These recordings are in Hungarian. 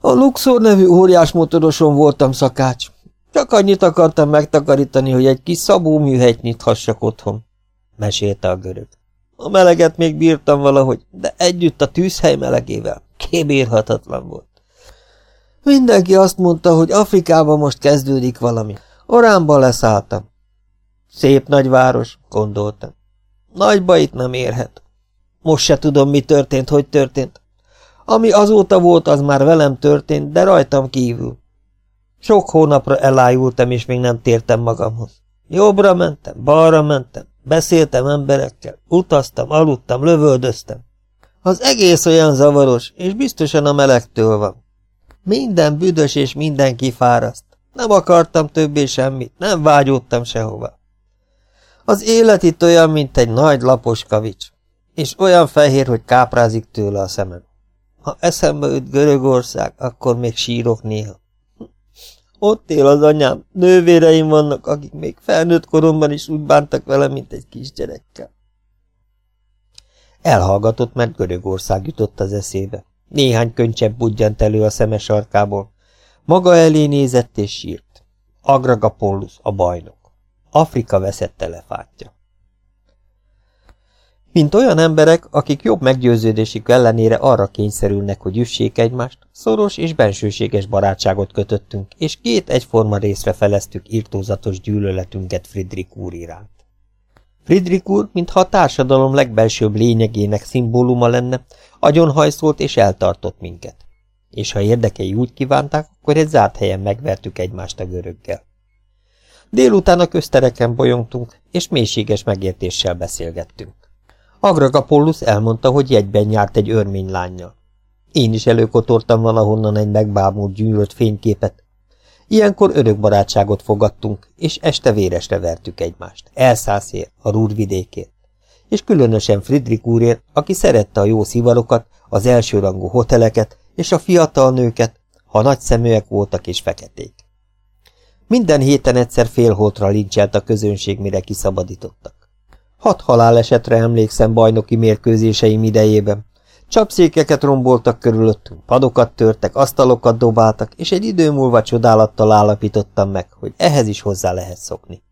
A Luxor nevű óriás motoroson voltam szakács. Csak annyit akartam megtakarítani, hogy egy kis szabó műhelyt nyithassak otthon, mesélte a görög. A meleget még bírtam valahogy, de együtt a tűzhely melegével kibírhatatlan volt. Mindenki azt mondta, hogy Afrikában most kezdődik valami. Oránba leszálltam. Szép nagy város, gondoltam. Nagy bajt nem érhet. Most se tudom, mi történt, hogy történt. Ami azóta volt, az már velem történt, de rajtam kívül. Sok hónapra elájultam, és még nem tértem magamhoz. Jobbra mentem, balra mentem, beszéltem emberekkel, utaztam, aludtam, lövöldöztem. Az egész olyan zavaros, és biztosan a melegtől van. Minden büdös és mindenki fáraszt. Nem akartam többé semmit, nem vágyódtam sehova. Az élet itt olyan, mint egy nagy lapos kavics, és olyan fehér, hogy káprázik tőle a szemem. Ha eszembe jut Görögország, akkor még sírok néha. Ott él az anyám, nővéreim vannak, akik még felnőtt koromban is úgy bántak vele, mint egy kisgyerekkel. Elhallgatott, mert Görögország jutott az eszébe. Néhány könycsepp budjant elő a szeme sarkából. Maga elé nézett és sírt. Agragapollus, a bajnok. Afrika veszett elefántja. Mint olyan emberek, akik jobb meggyőződésük ellenére arra kényszerülnek, hogy üssék egymást, szoros és bensőséges barátságot kötöttünk, és két egyforma részre feleztük írtózatos gyűlöletünket Friedrich úr iránt. Friedrich úr, mintha a társadalom legbelsőbb lényegének szimbóluma lenne, agyonhajszolt és eltartott minket. És ha érdekei úgy kívánták, akkor egy zárt helyen megvertük egymást a göröggel. Délután a köztereken bolyongtunk, és mélységes megértéssel beszélgettünk. Agragapollus elmondta, hogy jegyben járt egy örmény lányjal. Én is előkotortam valahonnan egy megbámult gyűlölt fényképet. Ilyenkor örök barátságot fogadtunk, és este véresre vertük egymást. Elszászért, a rúrvidékért. És különösen Friedrich úrért, aki szerette a jó szivarokat, az elsőrangú hoteleket és a fiatal nőket, ha nagy szeműek voltak és feketék. Minden héten egyszer félholtra lincselt a közönség, mire kiszabadítottak. Hat halálesetre emlékszem bajnoki mérkőzéseim idejében. Csapszékeket romboltak körülöttünk, padokat törtek, asztalokat dobáltak, és egy idő múlva csodálattal állapítottam meg, hogy ehhez is hozzá lehet szokni.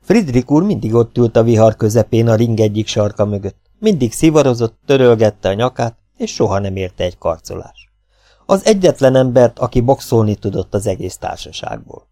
Friedrich úr mindig ott ült a vihar közepén a ring egyik sarka mögött. Mindig szivarozott, törölgette a nyakát, és soha nem érte egy karcolás. Az egyetlen embert, aki boxolni tudott az egész társaságból.